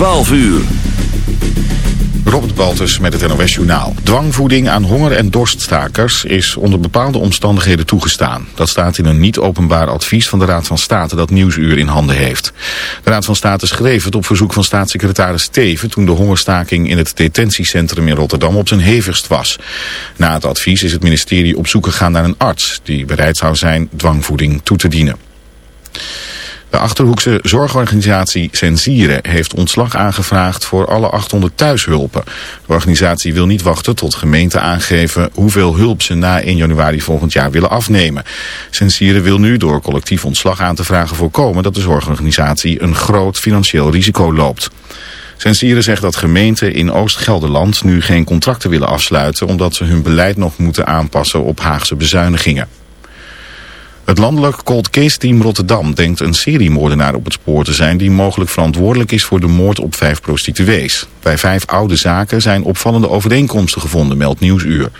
12 uur. Robert Baltus met het NOS Journaal. Dwangvoeding aan honger- en dorststakers is onder bepaalde omstandigheden toegestaan. Dat staat in een niet-openbaar advies van de Raad van State dat Nieuwsuur in handen heeft. De Raad van State schreef het op verzoek van staatssecretaris Steven... toen de hongerstaking in het detentiecentrum in Rotterdam op zijn hevigst was. Na het advies is het ministerie op zoek gegaan naar een arts... die bereid zou zijn dwangvoeding toe te dienen. De Achterhoekse zorgorganisatie Sensieren heeft ontslag aangevraagd voor alle 800 thuishulpen. De organisatie wil niet wachten tot gemeenten aangeven hoeveel hulp ze na 1 januari volgend jaar willen afnemen. Sensieren wil nu door collectief ontslag aan te vragen voorkomen dat de zorgorganisatie een groot financieel risico loopt. Sensieren zegt dat gemeenten in Oost-Gelderland nu geen contracten willen afsluiten omdat ze hun beleid nog moeten aanpassen op Haagse bezuinigingen. Het landelijk cold case team Rotterdam denkt een seriemoordenaar op het spoor te zijn die mogelijk verantwoordelijk is voor de moord op vijf prostituees. Bij vijf oude zaken zijn opvallende overeenkomsten gevonden, meldt Nieuwsuur.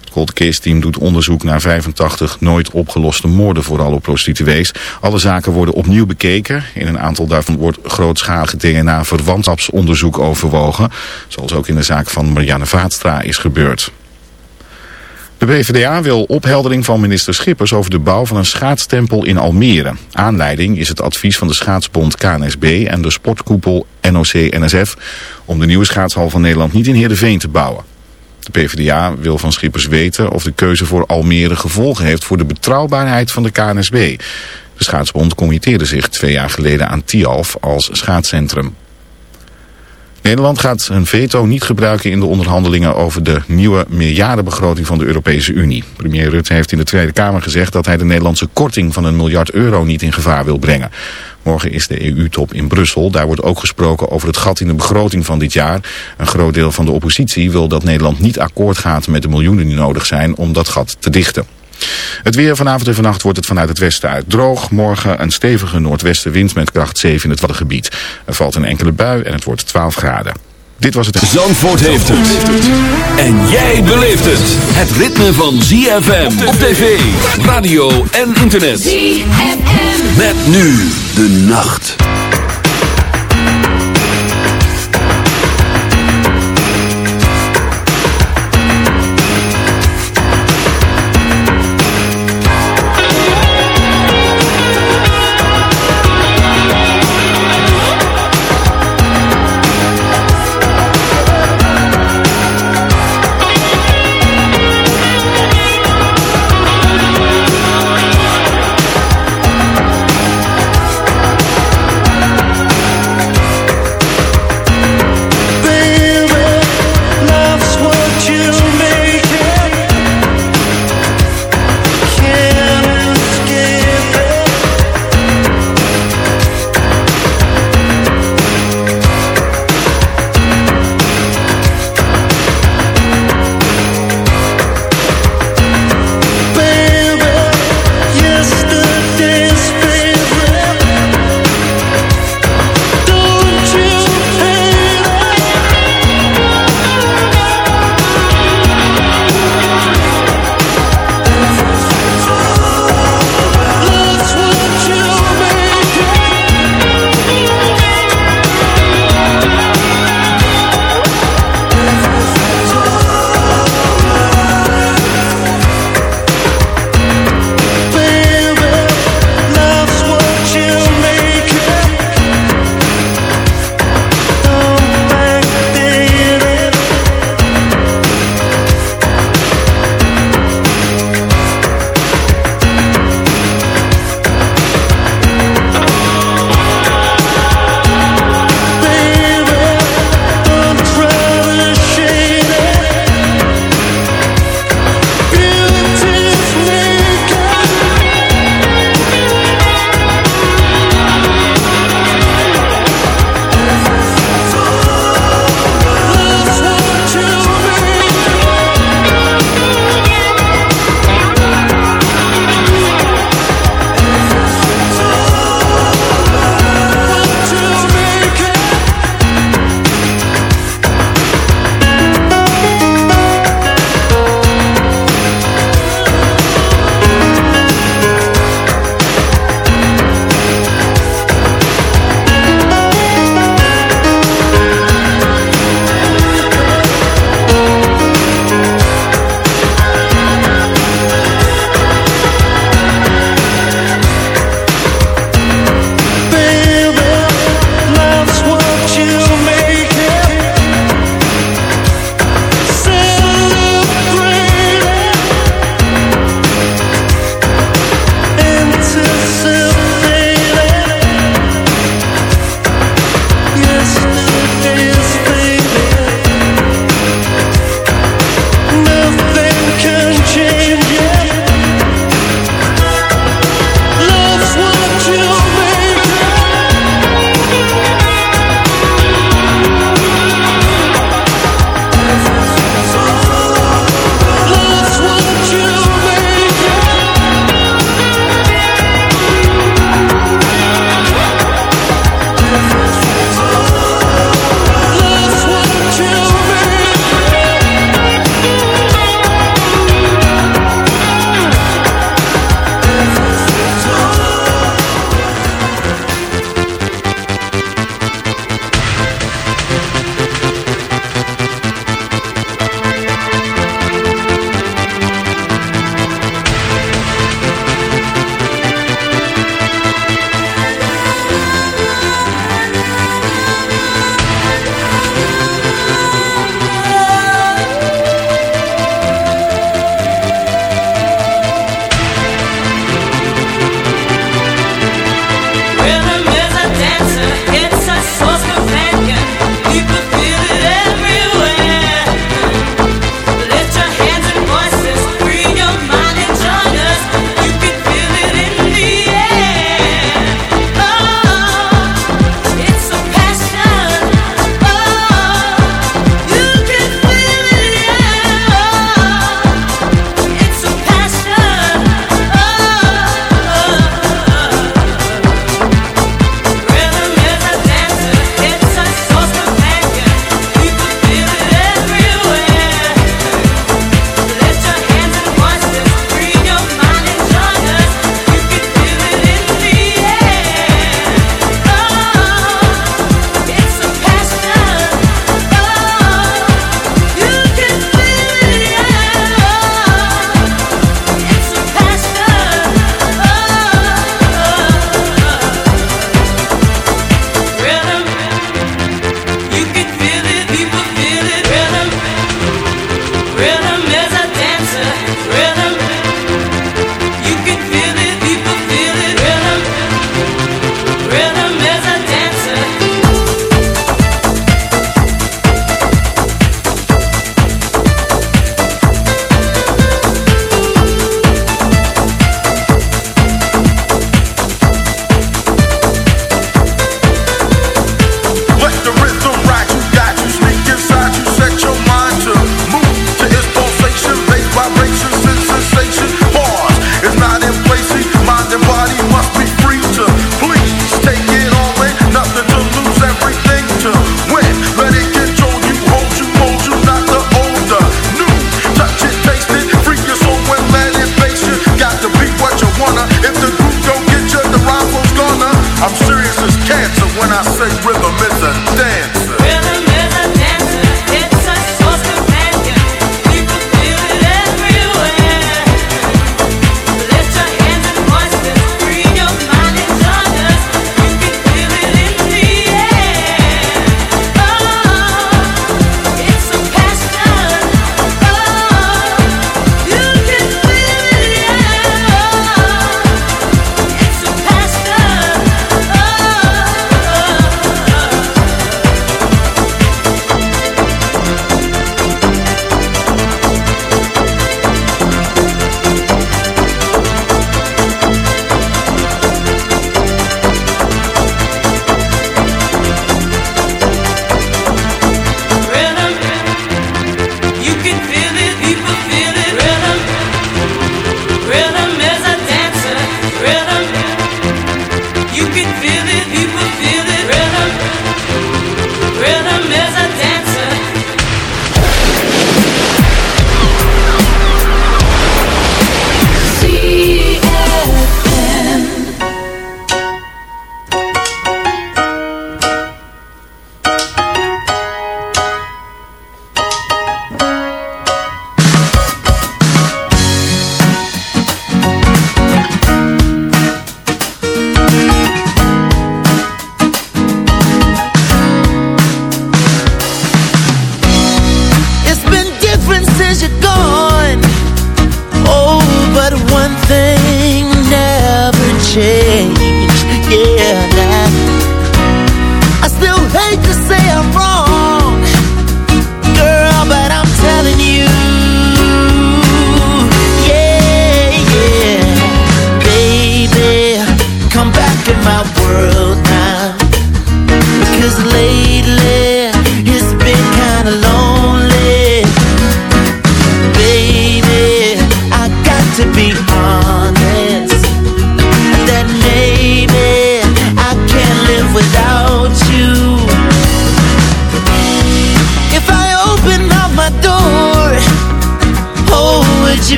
Het cold case team doet onderzoek naar 85 nooit opgeloste moorden vooral op prostituees. Alle zaken worden opnieuw bekeken. In een aantal daarvan wordt grootschalig DNA-verwantschapsonderzoek overwogen. Zoals ook in de zaak van Marianne Vaatstra is gebeurd. De PvdA wil opheldering van minister Schippers over de bouw van een schaatstempel in Almere. Aanleiding is het advies van de schaatsbond KNSB en de sportkoepel NOC-NSF... om de nieuwe schaatshal van Nederland niet in Heerenveen te bouwen. De PvdA wil van Schippers weten of de keuze voor Almere gevolgen heeft voor de betrouwbaarheid van de KNSB. De schaatsbond committeerde zich twee jaar geleden aan Tialf als schaatscentrum. Nederland gaat een veto niet gebruiken in de onderhandelingen over de nieuwe miljardenbegroting van de Europese Unie. Premier Rutte heeft in de Tweede Kamer gezegd dat hij de Nederlandse korting van een miljard euro niet in gevaar wil brengen. Morgen is de EU-top in Brussel. Daar wordt ook gesproken over het gat in de begroting van dit jaar. Een groot deel van de oppositie wil dat Nederland niet akkoord gaat met de miljoenen die nodig zijn om dat gat te dichten. Het weer vanavond en vannacht wordt het vanuit het westen uit droog. Morgen een stevige noordwestenwind met kracht 7 in het Waddengebied. Er valt een enkele bui en het wordt 12 graden. Dit was het... Zandvoort heeft het. En jij beleeft het. Het ritme van ZFM op tv, radio en internet. ZFM. Met nu de nacht.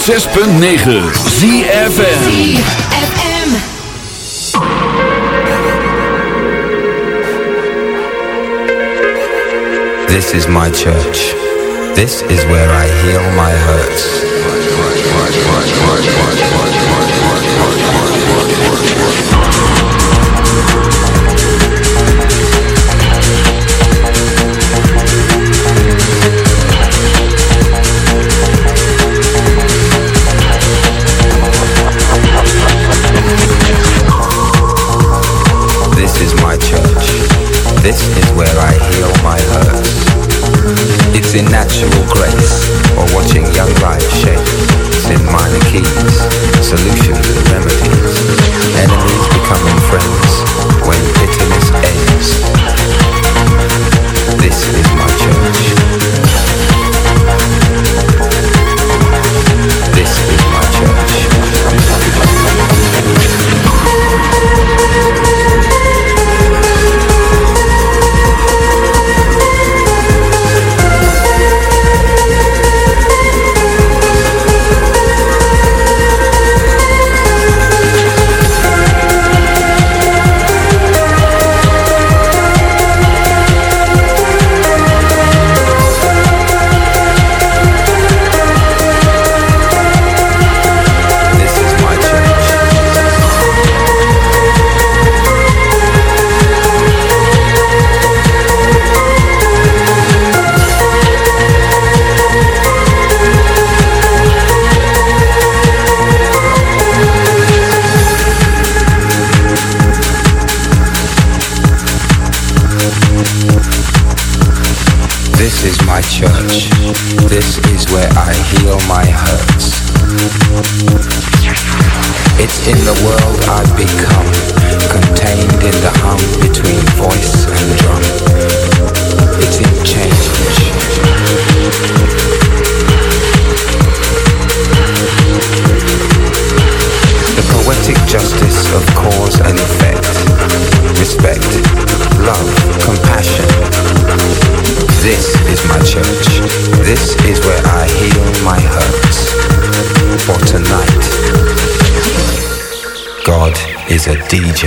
106.9 ZFN This is my church. This is where I heal my hurts. De DJ.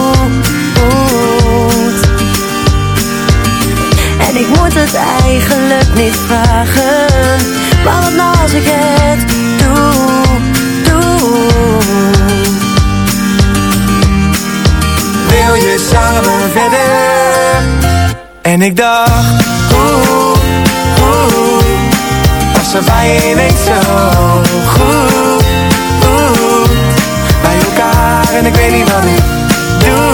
Moet het eigenlijk niet vragen. Maar wat nou als ik het doe, doe. Wil je samen verder? En ik dacht, oeh, oeh. Was er bij zo goed, oeh. Bij elkaar en ik weet niet wat ik doe.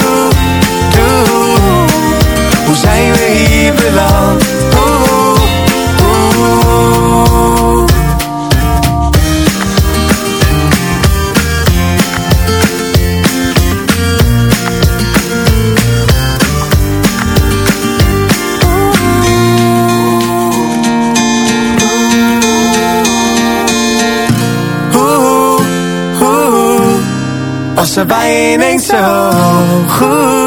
Hoe zijn we hier beland? Oeh, oeh. Was er bij je ineens zo goed,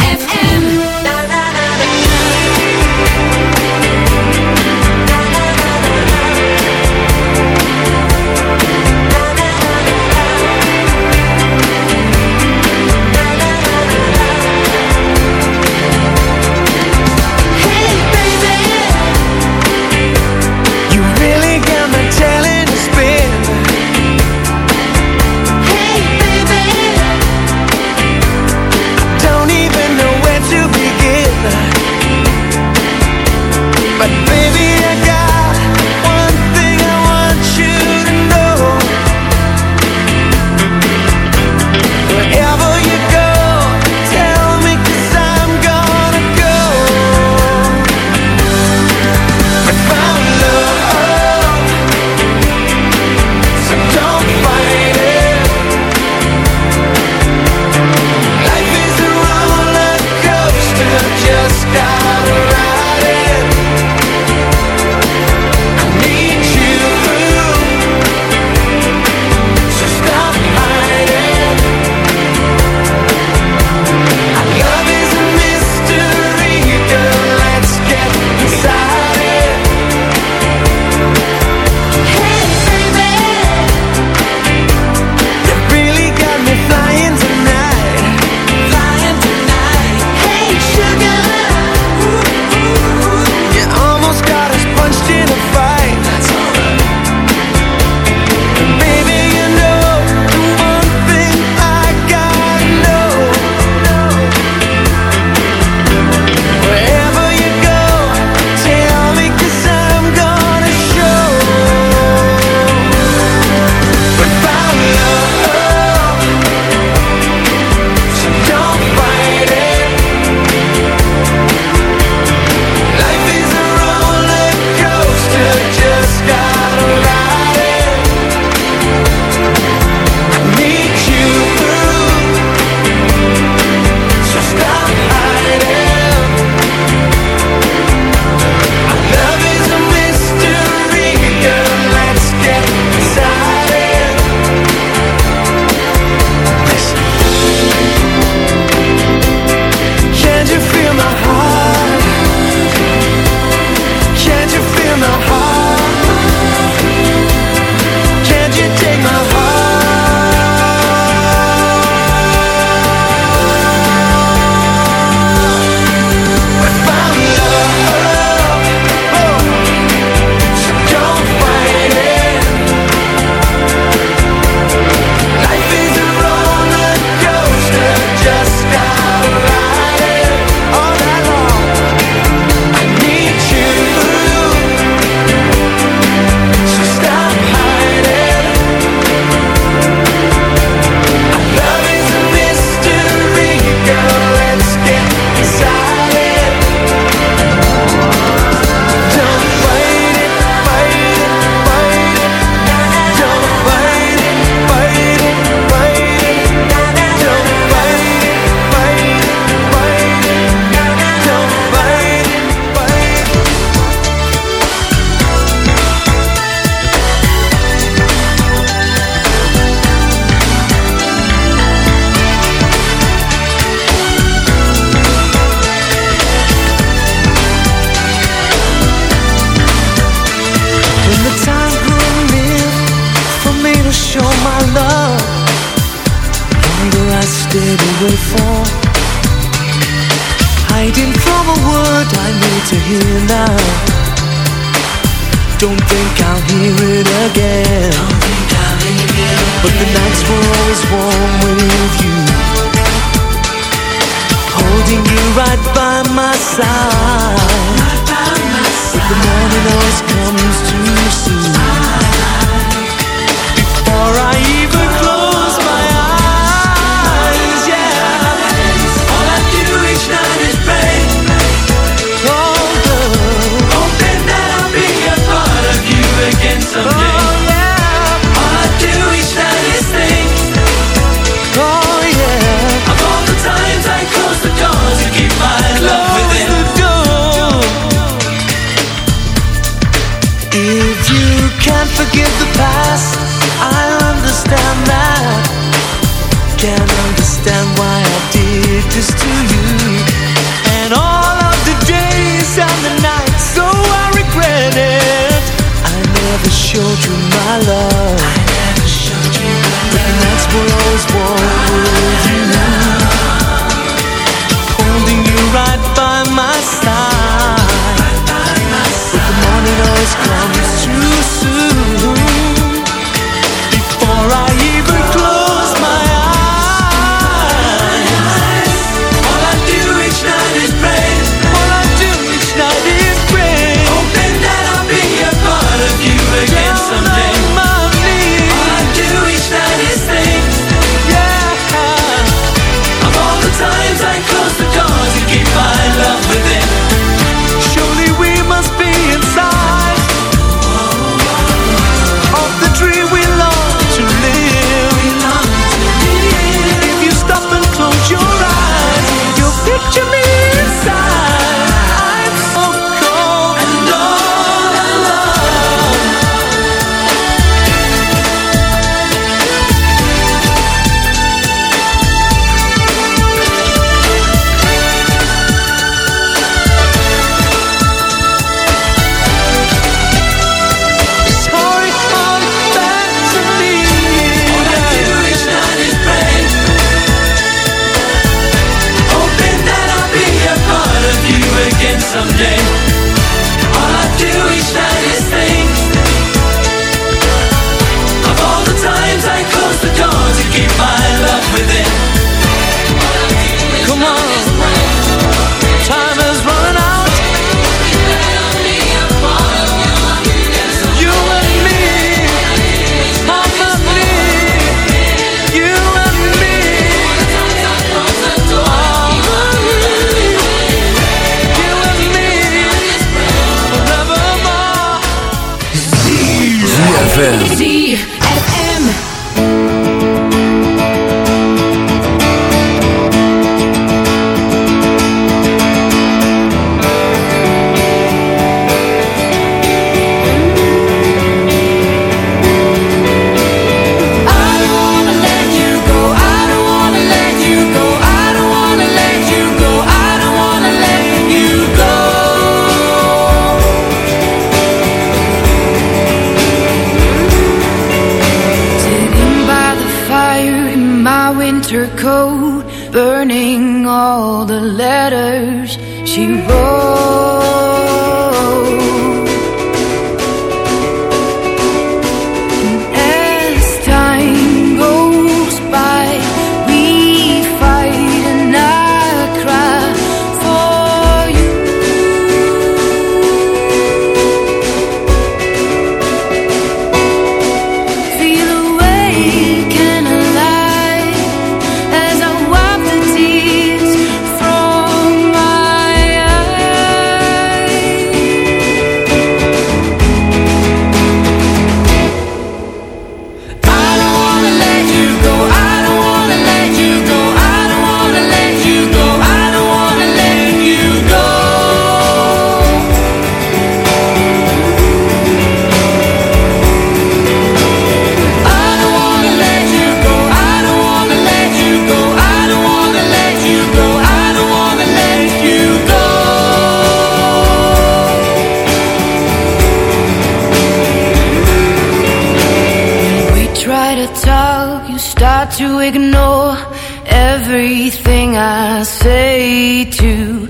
Ignore everything I say to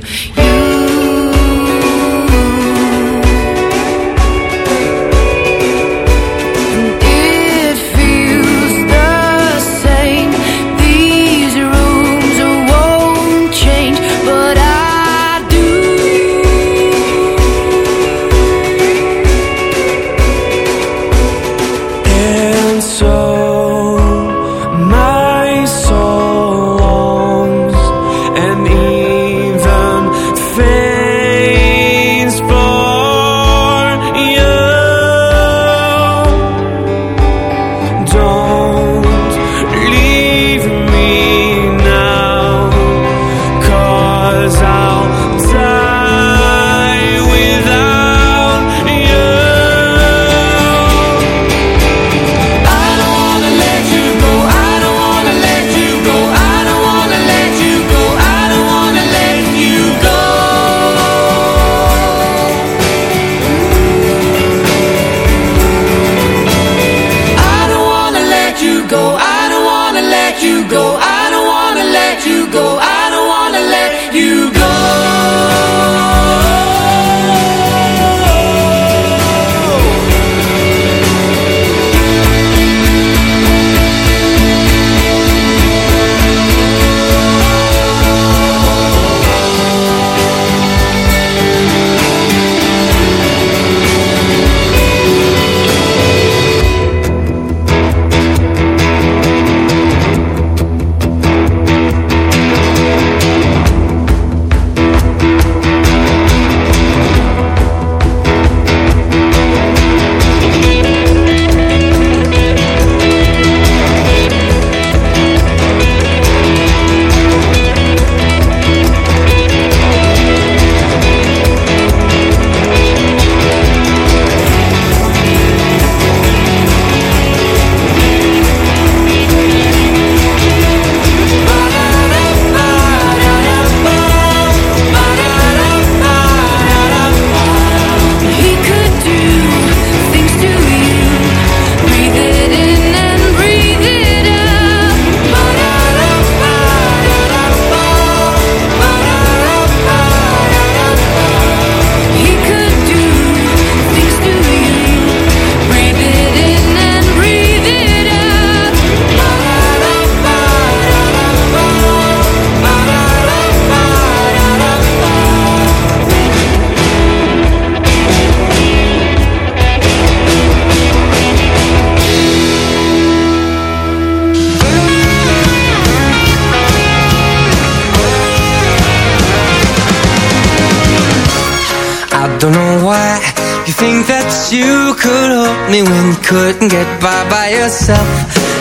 by by yourself.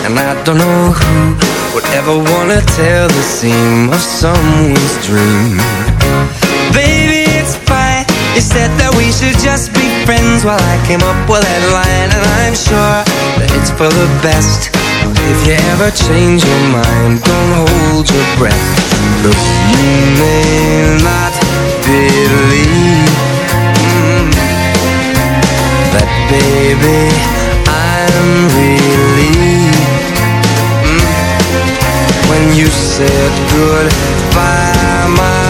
And I don't know who would ever wanna tell the seam of someone's dream. Baby, it's fine. You said that we should just be friends while I came up with that line, and I'm sure that it's for the best. If you ever change your mind, don't hold your breath. Look, you may not believe you said goodbye my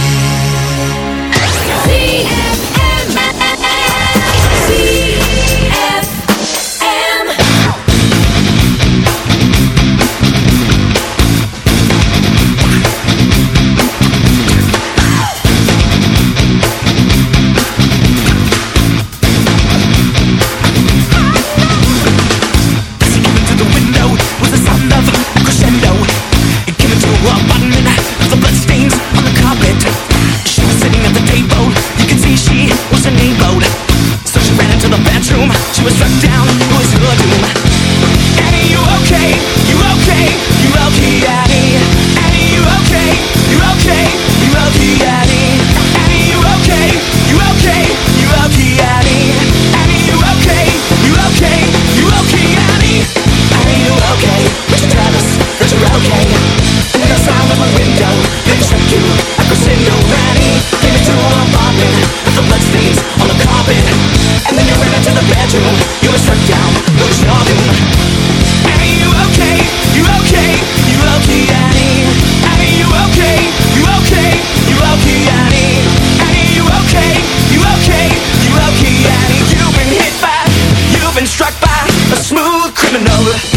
Manolo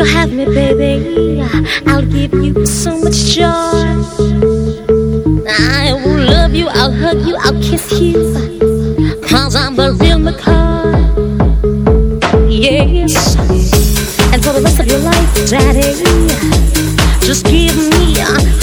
You'll have me, baby, I'll give you so much joy. I will love you, I'll hug you, I'll kiss you, cause I'm a real McCoy. Yes, and for the rest of your life, daddy, just give me a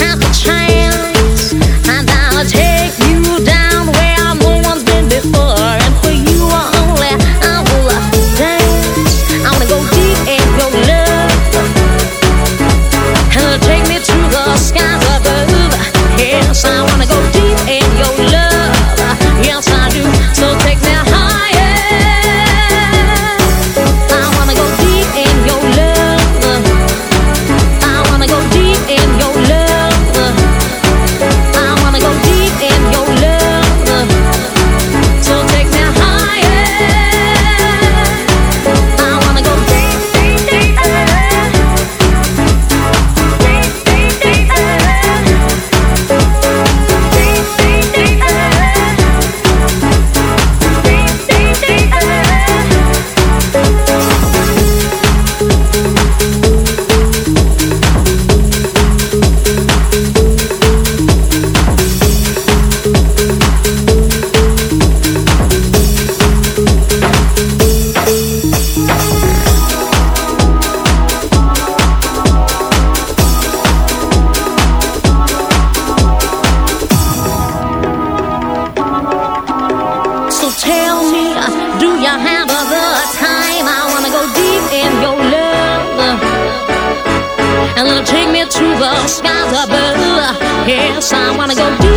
sky's are blue. Yes, I wanna go do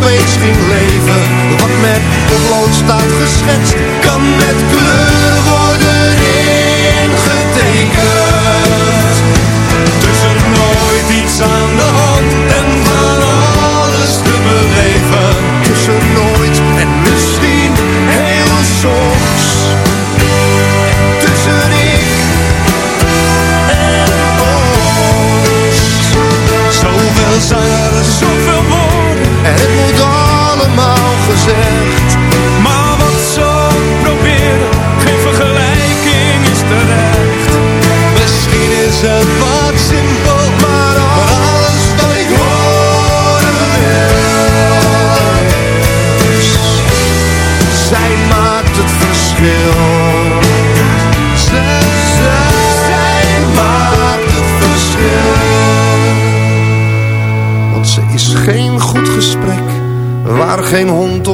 Opeens ging leven. Wat met potlood staat geschetst, kan met kleur worden ingetekend. Tussen nooit iets aan de hand en van alles te beleven. Tussen nooit en misschien heel soms. Tussen ik en ons. Zoveel zangeren, zoveel woorden. En het moet allemaal gezegd.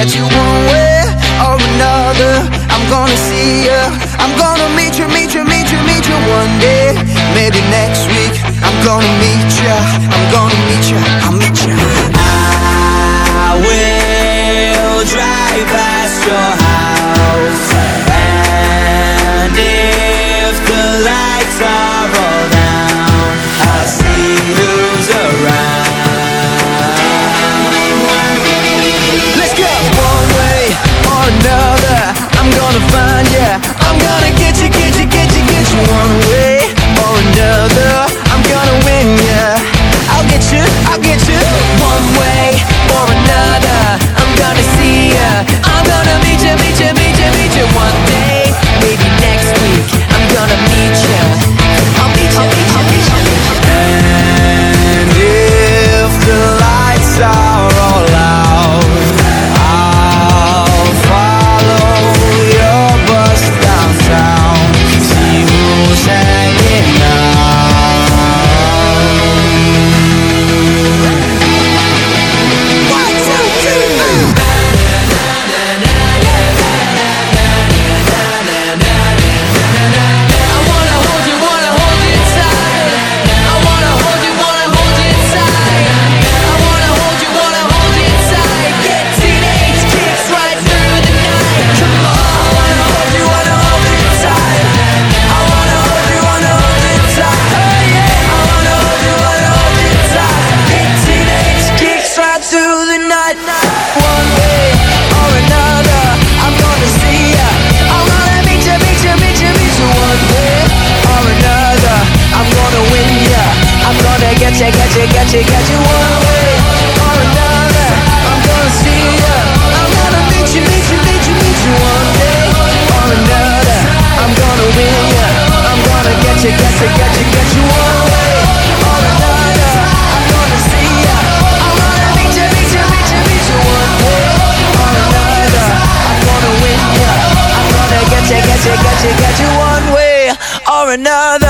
Get you, another.